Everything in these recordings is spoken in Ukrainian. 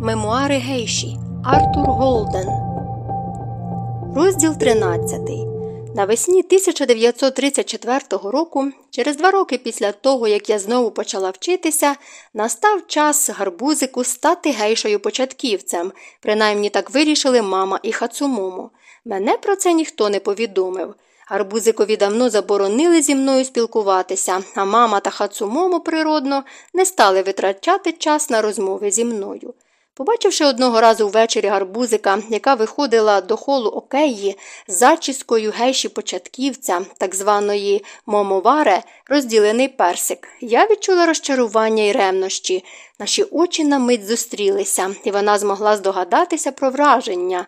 Мемуари Гейші Артур Голден. Розділ 13. Навесні 1934 року, через два роки після того, як я знову почала вчитися, настав час гарбузику стати гейшою початківцем. Принаймні так вирішили мама і Хацумомо. Мене про це ніхто не повідомив. Гарбузикові давно заборонили зі мною спілкуватися, а мама та Хацумомо природно не стали витрачати час на розмови зі мною. Побачивши одного разу ввечері гарбузика, яка виходила до холу океї з зачіскою гейші початківця, так званої момоваре, розділений персик, я відчула розчарування і ревнощі. Наші очі на мить зустрілися, і вона змогла здогадатися про враження.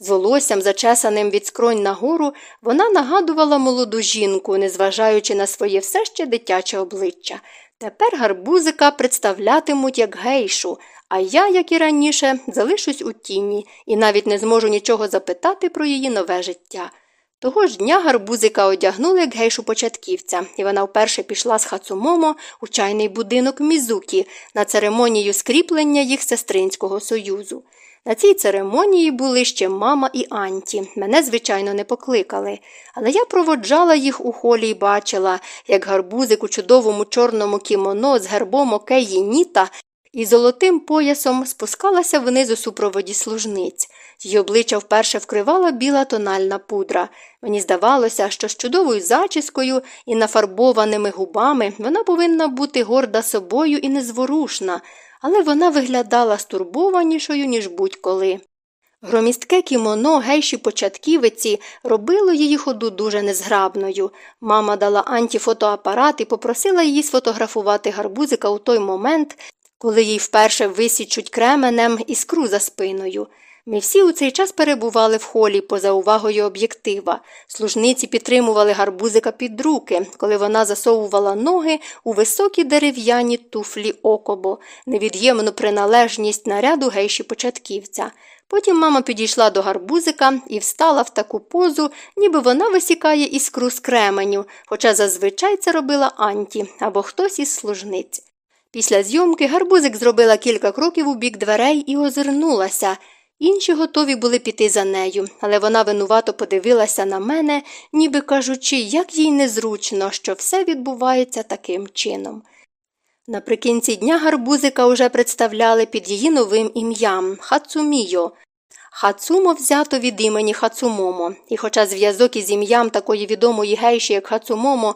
Волоссям, зачесаним від скронь нагору, вона нагадувала молоду жінку, незважаючи на своє все ще дитяче обличчя. Тепер гарбузика представлятимуть як гейшу, а я, як і раніше, залишусь у тіні і навіть не зможу нічого запитати про її нове життя. Того ж дня гарбузика одягнули як гейшу початківця, і вона вперше пішла з Хацумомо у чайний будинок Мізукі на церемонію скріплення їх сестринського союзу. На цій церемонії були ще мама і Анті. Мене, звичайно, не покликали, але я проводжала їх у холі і бачила, як гарбузик у чудовому чорному кімоно з гербом океї Ніта і золотим поясом спускалася вниз у супроводі служниць. Її обличчя вперше вкривала біла тональна пудра. Мені здавалося, що з чудовою зачіскою і нафарбованими губами вона повинна бути горда собою і незворушна, але вона виглядала стурбованішою, ніж будь-коли. Громістке кімоно гейші початківиці робило її ходу дуже незграбною. Мама дала Анті фотоапарат і попросила її сфотографувати гарбузика у той момент, коли їй вперше висічуть кременем іскру за спиною. Ми всі у цей час перебували в холі поза увагою об'єктива. Служниці підтримували гарбузика під руки, коли вона засовувала ноги у високі дерев'яні туфлі окобо, невід'ємну приналежність наряду гейші початківця. Потім мама підійшла до гарбузика і встала в таку позу, ніби вона висікає іскру з кременю, хоча зазвичай це робила Анті або хтось із служниць. Після зйомки гарбузик зробила кілька кроків у бік дверей і озирнулася. Інші готові були піти за нею, але вона винувато подивилася на мене, ніби кажучи, як їй незручно, що все відбувається таким чином. Наприкінці дня гарбузика уже представляли під її новим ім'ям Хацуміо. Хацумо взято від імені Хацумомо, і хоча зв'язок із ім'ям такої відомої гейші, як Хацумомо,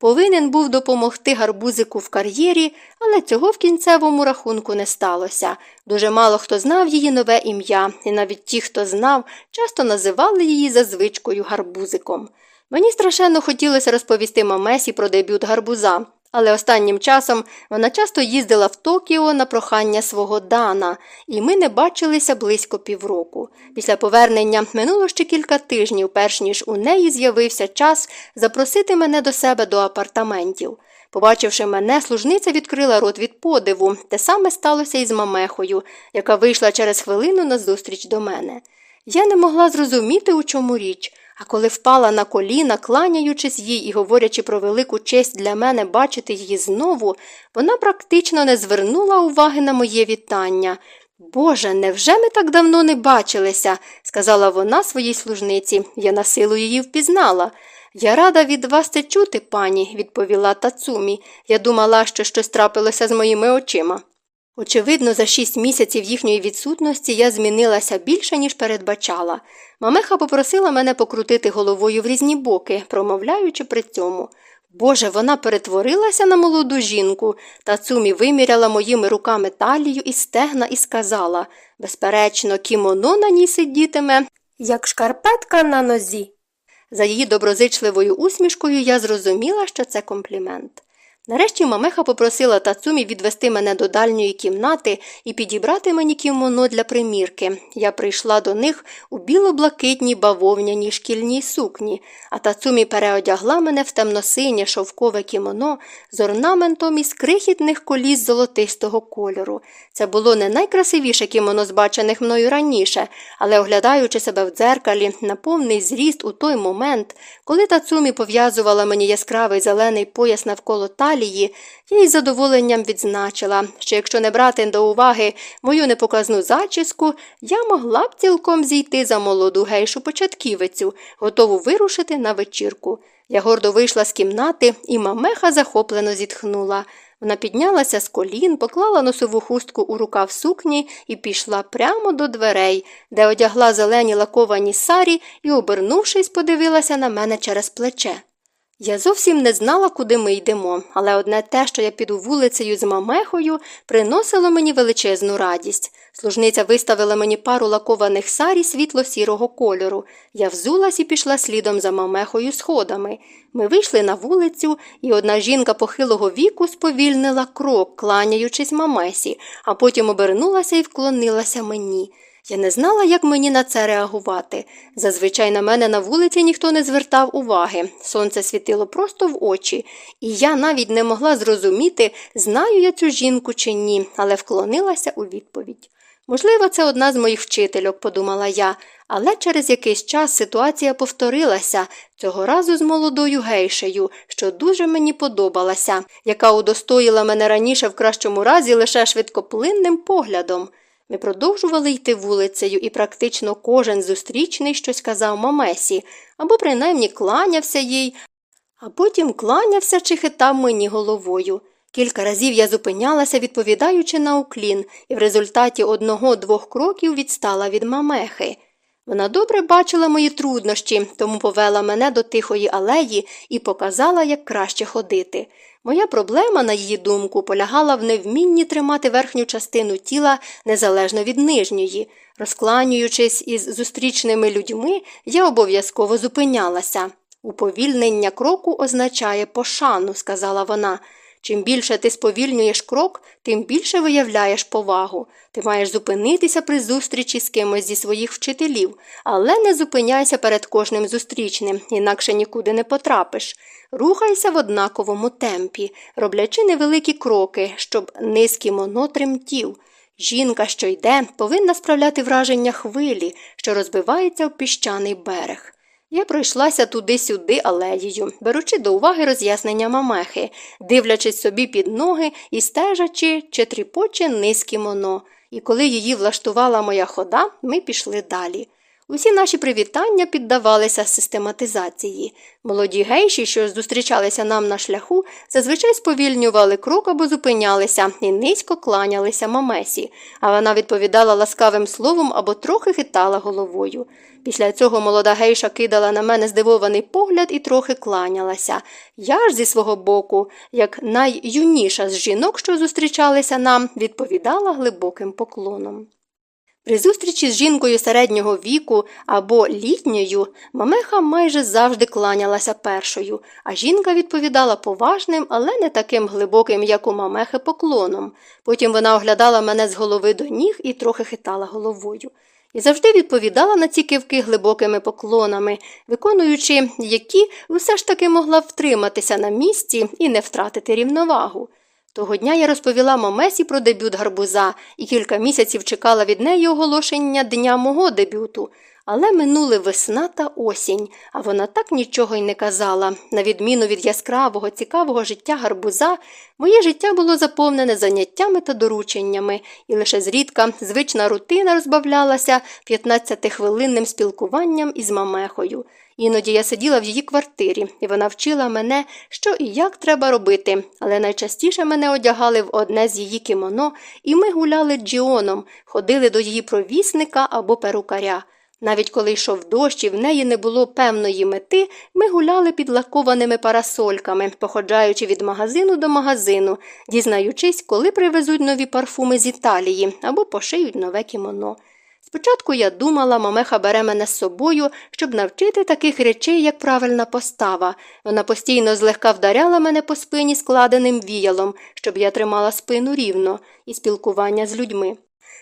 Повинен був допомогти гарбузику в кар'єрі, але цього в кінцевому рахунку не сталося. Дуже мало хто знав її нове ім'я, і навіть ті, хто знав, часто називали її за звичкою гарбузиком. Мені страшенно хотілося розповісти мамесі про дебют гарбуза, але останнім часом вона часто їздила в Токіо на прохання свого Дана, і ми не бачилися близько півроку. Після повернення минуло ще кілька тижнів, перш ніж у неї з'явився час запросити мене до себе до апартаментів. Побачивши мене, служниця відкрила рот від подиву, те саме сталося і з мамехою, яка вийшла через хвилину на зустріч до мене. Я не могла зрозуміти, у чому річ. А коли впала на коліна, кланяючись їй і говорячи про велику честь для мене бачити її знову, вона практично не звернула уваги на моє вітання. Боже, невже ми так давно не бачилися? сказала вона своїй служниці. Я на силу її впізнала. Я рада від вас це чути, пані, відповіла Тацумі. Я думала, що щось трапилося з моїми очима. Очевидно, за шість місяців їхньої відсутності я змінилася більше, ніж передбачала. Мамеха попросила мене покрутити головою в різні боки, промовляючи при цьому. Боже, вона перетворилася на молоду жінку, та цумі виміряла моїми руками талію і стегна і сказала безперечно, кімоно на ній сидітиме, як шкарпетка на нозі. За її доброзичливою усмішкою я зрозуміла, що це комплімент. Нарешті мамеха попросила Тацумі відвести мене до дальньої кімнати і підібрати мені кімоно для примірки. Я прийшла до них у біло-блакитній бавовняній шкільній сукні, а Тацумі переодягла мене в темно-синє шовкове кімоно з орнаментом із крихітних коліс золотистого кольору. Це було не найкрасивіше кімоно, збачених мною раніше, але, оглядаючи себе в дзеркалі на повний зріст у той момент, коли Тацумі пов'язувала мені яскравий зелений пояс навколо талії, Італії, я із задоволенням відзначила, що якщо не брати до уваги мою непоказну зачіску, я могла б цілком зійти за молоду гейшу початківицю, готову вирушити на вечірку. Я гордо вийшла з кімнати, і мамеха захоплено зітхнула. Вона піднялася з колін, поклала носову хустку у рукав сукні і пішла прямо до дверей, де одягла зелені лаковані сарі і, обернувшись, подивилася на мене через плече. Я зовсім не знала, куди ми йдемо, але одне те, що я піду вулицею з мамехою, приносило мені величезну радість. Служниця виставила мені пару лакованих сарі світло-сірого кольору. Я взулась і пішла слідом за мамехою сходами. Ми вийшли на вулицю, і одна жінка похилого віку сповільнила крок, кланяючись мамесі, а потім обернулася і вклонилася мені. Я не знала, як мені на це реагувати. Зазвичай на мене на вулиці ніхто не звертав уваги. Сонце світило просто в очі, і я навіть не могла зрозуміти, знаю я цю жінку чи ні, але вклонилася у відповідь. Можливо, це одна з моїх вчительок, подумала я, але через якийсь час ситуація повторилася, цього разу з молодою гейшею, що дуже мені подобалася, яка удостоїла мене раніше в кращому разі лише швидкоплинним поглядом. Ми продовжували йти вулицею, і практично кожен зустрічний щось казав мамесі, або принаймні кланявся їй, а потім кланявся чи хитав мені головою. Кілька разів я зупинялася, відповідаючи на уклін, і в результаті одного-двох кроків відстала від мамехи. Вона добре бачила мої труднощі, тому повела мене до тихої алеї і показала, як краще ходити. Моя проблема, на її думку, полягала в невмінні тримати верхню частину тіла незалежно від нижньої. Розкланюючись із зустрічними людьми, я обов'язково зупинялася. Уповільнення кроку означає пошану, сказала вона. Чим більше ти сповільнюєш крок, тим більше виявляєш повагу. Ти маєш зупинитися при зустрічі з кимось зі своїх вчителів, але не зупиняйся перед кожним зустрічним, інакше нікуди не потрапиш. Рухайся в однаковому темпі, роблячи невеликі кроки, щоб низький моно тремтів. Жінка, що йде, повинна справляти враження хвилі, що розбивається в піщаний берег. Я пройшлася туди-сюди алеєю, беручи до уваги роз'яснення мамехи, дивлячись собі під ноги і стежачи, чи тріпоче низьке моно. І коли її влаштувала моя хода, ми пішли далі. Усі наші привітання піддавалися систематизації. Молоді гейші, що зустрічалися нам на шляху, зазвичай сповільнювали крок або зупинялися і низько кланялися мамесі, а вона відповідала ласкавим словом або трохи хитала головою. Після цього молода гейша кидала на мене здивований погляд і трохи кланялася. Я ж зі свого боку, як найюніша з жінок, що зустрічалися нам, відповідала глибоким поклоном. При зустрічі з жінкою середнього віку або літньою мамеха майже завжди кланялася першою, а жінка відповідала поважним, але не таким глибоким, як у мамехи, поклоном. Потім вона оглядала мене з голови до ніг і трохи хитала головою. І завжди відповідала на ці кивки глибокими поклонами, виконуючи які все ж таки могла втриматися на місці і не втратити рівновагу. Того дня я розповіла мамесі про дебют гарбуза і кілька місяців чекала від неї оголошення дня мого дебюту. Але минули весна та осінь, а вона так нічого й не казала. На відміну від яскравого, цікавого життя гарбуза, моє життя було заповнене заняттями та дорученнями, і лише зрідка звична рутина розбавлялася 15-хвилинним спілкуванням із мамехою. Іноді я сиділа в її квартирі, і вона вчила мене, що і як треба робити, але найчастіше мене одягали в одне з її кімоно, і ми гуляли джіоном, ходили до її провісника або перукаря. Навіть коли йшов дощ і в неї не було певної мети, ми гуляли під лакованими парасольками, походжаючи від магазину до магазину, дізнаючись, коли привезуть нові парфуми з Італії або пошиють нове кімоно. Спочатку я думала, мамеха бере мене з собою, щоб навчити таких речей, як правильна постава. Вона постійно злегка вдаряла мене по спині складеним віялом, щоб я тримала спину рівно і спілкування з людьми.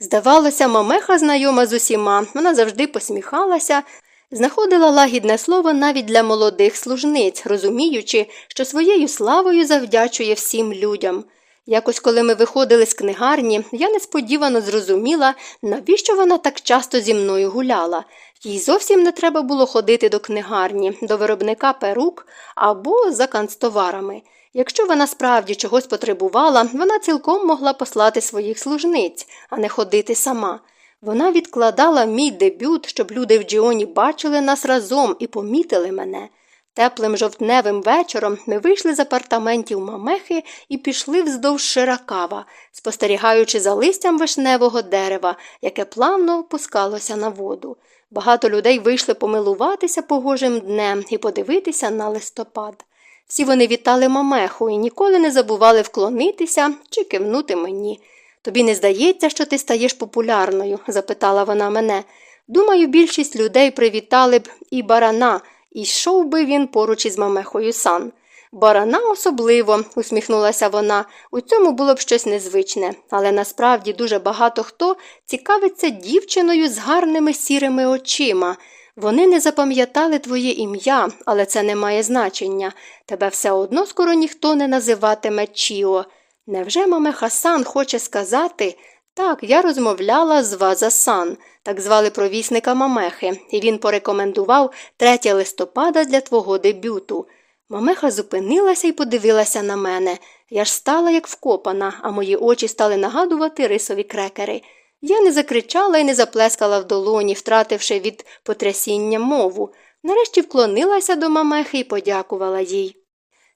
Здавалося, мамеха знайома з усіма, вона завжди посміхалася, знаходила лагідне слово навіть для молодих служниць, розуміючи, що своєю славою завдячує всім людям. Якось, коли ми виходили з книгарні, я несподівано зрозуміла, навіщо вона так часто зі мною гуляла. Їй зовсім не треба було ходити до книгарні, до виробника перук або за канцтоварами. Якщо вона справді чогось потребувала, вона цілком могла послати своїх служниць, а не ходити сама. Вона відкладала мій дебют, щоб люди в Джіоні бачили нас разом і помітили мене. Теплим жовтневим вечором ми вийшли з апартаментів мамехи і пішли вздовж широкава, спостерігаючи за листям вишневого дерева, яке плавно опускалося на воду. Багато людей вийшли помилуватися погожим днем і подивитися на листопад. Всі вони вітали мамеху і ніколи не забували вклонитися чи кивнути мені. Тобі не здається, що ти стаєш популярною? запитала вона мене. Думаю, більшість людей привітали б і барана, і йшов би він поруч із мамехою сан. Барана особливо, усміхнулася вона, у цьому було б щось незвичне, але насправді дуже багато хто цікавиться дівчиною з гарними сірими очима. Вони не запам'ятали твоє ім'я, але це не має значення. Тебе все одно скоро ніхто не називатиме Чіо. Невже маме Хасан хоче сказати? Так, я розмовляла з Вазасан, так звали провісника Мамехи, і він порекомендував 3 листопада для твого дебюту. Мамеха зупинилася і подивилася на мене. Я ж стала як вкопана, а мої очі стали нагадувати рисові крекери. Я не закричала і не заплескала в долоні, втративши від потрясіння мову. Нарешті вклонилася до мамехи і подякувала їй.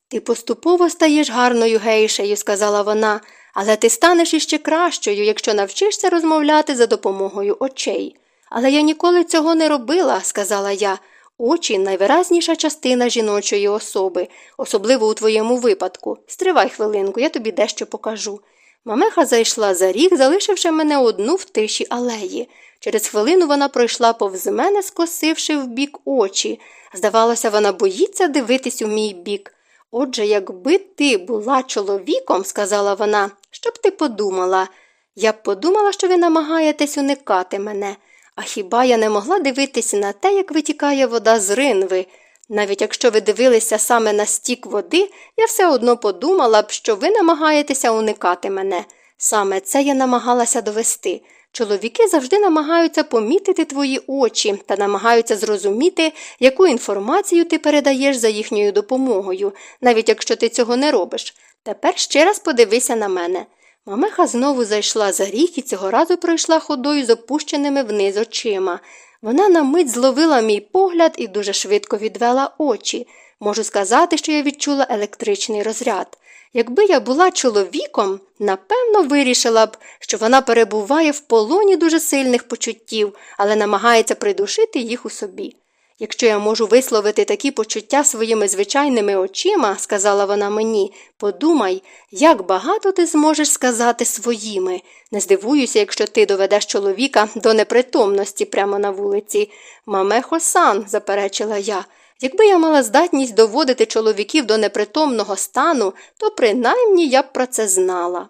Ти поступово стаєш гарною гейшею, сказала вона, але ти станеш іще кращою, якщо навчишся розмовляти за допомогою очей. Але я ніколи цього не робила, сказала я. Очі найвиразніша частина жіночої особи, особливо у твоєму випадку. Стривай хвилинку, я тобі дещо покажу. Мамеха зайшла за ріг, залишивши мене одну в тиші алеї. Через хвилину вона пройшла повз мене, скосивши в бік очі. Здавалося, вона боїться дивитись у мій бік. Отже, якби ти була чоловіком, сказала вона, що б ти подумала? Я б подумала, що ви намагаєтесь уникати мене. А хіба я не могла дивитися на те, як витікає вода з ринви? Навіть якщо ви дивилися саме на стік води, я все одно подумала б, що ви намагаєтеся уникати мене. Саме це я намагалася довести. Чоловіки завжди намагаються помітити твої очі та намагаються зрозуміти, яку інформацію ти передаєш за їхньою допомогою, навіть якщо ти цього не робиш. Тепер ще раз подивися на мене. Мамеха знову зайшла за рік і цього разу пройшла ходою з опущеними вниз очима. Вона на мить зловила мій погляд і дуже швидко відвела очі. Можу сказати, що я відчула електричний розряд. Якби я була чоловіком, напевно, вирішила б, що вона перебуває в полоні дуже сильних почуттів, але намагається придушити їх у собі. Якщо я можу висловити такі почуття своїми звичайними очима, сказала вона мені, подумай, як багато ти зможеш сказати своїми. Не здивуюся, якщо ти доведеш чоловіка до непритомності прямо на вулиці. Маме Хосан, заперечила я. Якби я мала здатність доводити чоловіків до непритомного стану, то принаймні я б про це знала.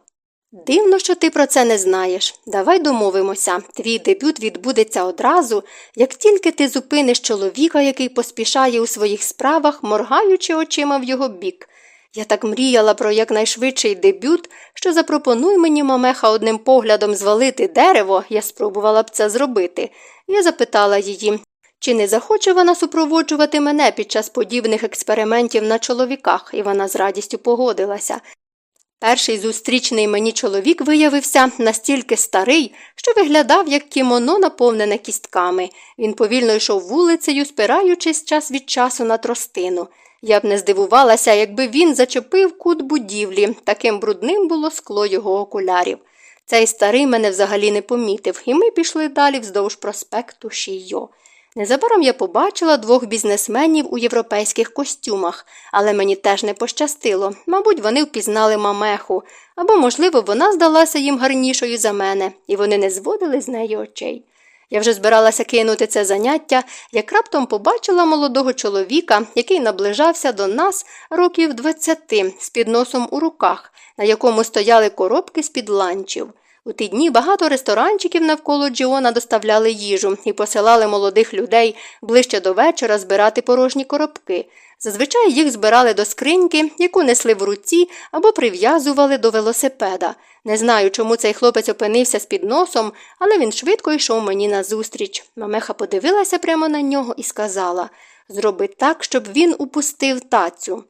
Дивно, що ти про це не знаєш. Давай домовимося. Твій дебют відбудеться одразу, як тільки ти зупиниш чоловіка, який поспішає у своїх справах, моргаючи очима в його бік. Я так мріяла про якнайшвидший дебют, що запропонуй мені мамеха одним поглядом звалити дерево, я спробувала б це зробити. Я запитала її, чи не захоче вона супроводжувати мене під час подібних експериментів на чоловіках, і вона з радістю погодилася. Перший зустрічний мені чоловік виявився настільки старий, що виглядав як кімоно, наповнене кістками. Він повільно йшов вулицею, спираючись час від часу на тростину. Я б не здивувалася, якби він зачепив кут будівлі, таким брудним було скло його окулярів. Цей старий мене взагалі не помітив, і ми пішли далі вздовж проспекту Шійо. Незабаром я побачила двох бізнесменів у європейських костюмах, але мені теж не пощастило. Мабуть, вони впізнали мамеху, або, можливо, вона здалася їм гарнішою за мене, і вони не зводили з неї очей. Я вже збиралася кинути це заняття, як раптом побачила молодого чоловіка, який наближався до нас років двадцяти з підносом у руках, на якому стояли коробки з під ланчів. У ті дні багато ресторанчиків навколо Джіона доставляли їжу і посилали молодих людей ближче до вечора збирати порожні коробки. Зазвичай їх збирали до скриньки, яку несли в руці або прив'язували до велосипеда. Не знаю, чому цей хлопець опинився з під носом, але він швидко йшов мені назустріч. Мамеха подивилася прямо на нього і сказала Зроби так, щоб він упустив тацю.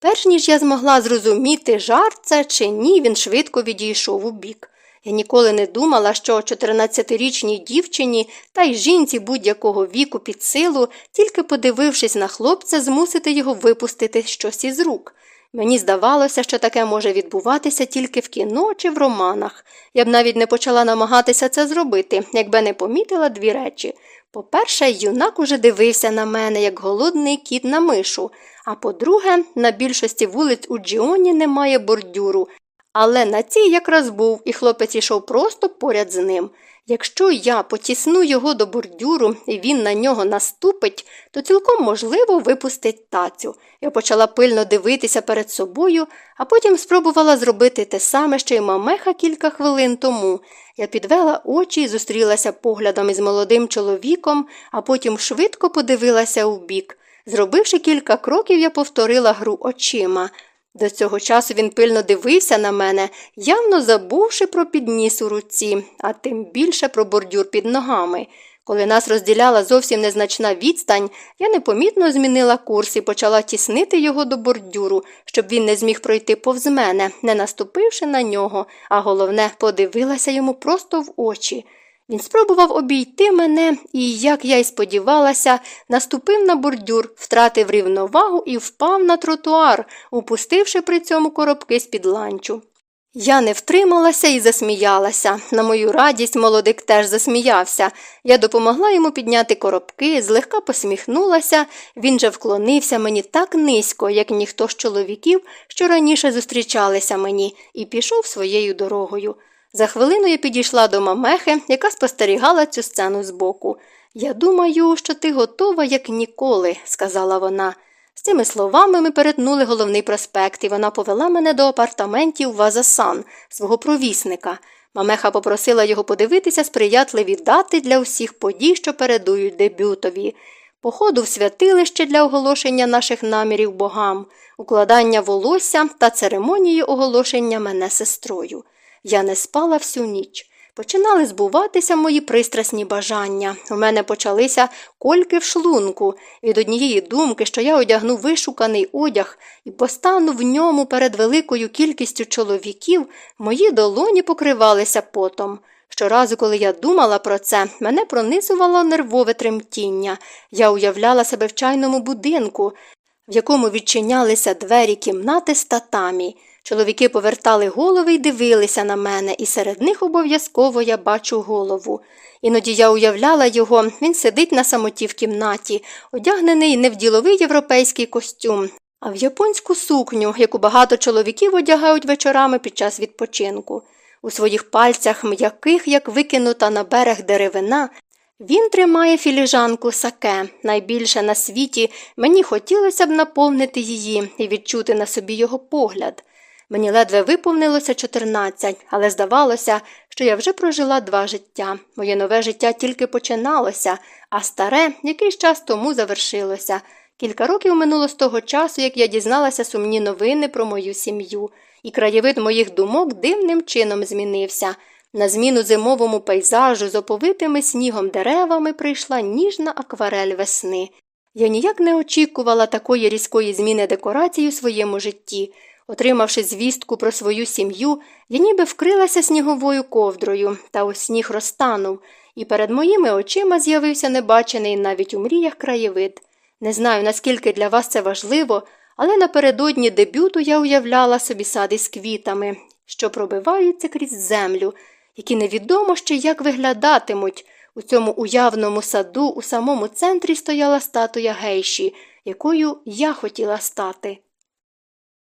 Перш ніж я змогла зрозуміти, жарт це чи ні, він швидко відійшов у бік. Я ніколи не думала, що 14-річній дівчині та й жінці будь-якого віку під силу, тільки подивившись на хлопця, змусити його випустити щось із рук. Мені здавалося, що таке може відбуватися тільки в кіно чи в романах. Я б навіть не почала намагатися це зробити, якби не помітила дві речі. По-перше, юнак уже дивився на мене, як голодний кіт на мишу, а по-друге, на більшості вулиць у Джіоні немає бордюру, але на цій якраз був, і хлопець ішов просто поряд з ним. Якщо я потісну його до бордюру і він на нього наступить, то цілком можливо випустить тацю. Я почала пильно дивитися перед собою, а потім спробувала зробити те саме, що й мамеха кілька хвилин тому. Я підвела очі і зустрілася поглядом із молодим чоловіком, а потім швидко подивилася вбік. Зробивши кілька кроків, я повторила гру очима. До цього часу він пильно дивився на мене, явно забувши про підніс у руці, а тим більше про бордюр під ногами. Коли нас розділяла зовсім незначна відстань, я непомітно змінила курс і почала тіснити його до бордюру, щоб він не зміг пройти повз мене, не наступивши на нього, а головне, подивилася йому просто в очі. Він спробував обійти мене і, як я й сподівалася, наступив на бордюр, втратив рівновагу і впав на тротуар, упустивши при цьому коробки з під ланчу. Я не втрималася і засміялася. На мою радість молодик теж засміявся. Я допомогла йому підняти коробки, злегка посміхнулася, він же вклонився мені так низько, як ніхто з чоловіків, що раніше зустрічалися мені, і пішов своєю дорогою. За хвилину я підійшла до мамехи, яка спостерігала цю сцену збоку. Я думаю, що ти готова, як ніколи, сказала вона. З цими словами ми перетнули головний проспект, і вона повела мене до апартаментів Вазасан, свого провісника. Мамеха попросила його подивитися сприятливі дати для усіх подій, що передують дебютові, походу в святилище для оголошення наших намірів богам, укладання волосся та церемонію оголошення мене сестрою. Я не спала всю ніч. Починали збуватися мої пристрасні бажання. У мене почалися кольки в шлунку від однієї думки, що я одягну вишуканий одяг і постану в ньому перед великою кількістю чоловіків, мої долоні покривалися потом. Щоразу, коли я думала про це, мене пронизувало нервове тремтіння. Я уявляла себе в чайному будинку, в якому відчинялися двері кімнати з татамі. Чоловіки повертали голови й дивилися на мене, і серед них обов'язково я бачу голову. Іноді я уявляла його, він сидить на самоті в кімнаті, одягнений не в діловий європейський костюм, а в японську сукню, яку багато чоловіків одягають вечорами під час відпочинку. У своїх пальцях, м'яких, як викинута на берег деревина, він тримає філіжанку саке. Найбільше на світі мені хотілося б наповнити її і відчути на собі його погляд. Мені ледве виповнилося 14, але здавалося, що я вже прожила два життя. Моє нове життя тільки починалося, а старе якийсь час тому завершилося. Кілька років минуло з того часу, як я дізналася сумні новини про мою сім'ю, і краєвид моїх думок дивним чином змінився. На зміну зимовому пейзажу з оповитими снігом деревами прийшла ніжна акварель весни. Я ніяк не очікувала такої різкої зміни декорацій у своєму житті. Отримавши звістку про свою сім'ю, я ніби вкрилася сніговою ковдрою, та ось сніг розтанув, і перед моїми очима з'явився небачений навіть у мріях краєвид. Не знаю, наскільки для вас це важливо, але напередодні дебюту я уявляла собі сади з квітами, що пробиваються крізь землю, які невідомо ще як виглядатимуть. У цьому уявному саду у самому центрі стояла статуя гейші, якою я хотіла стати.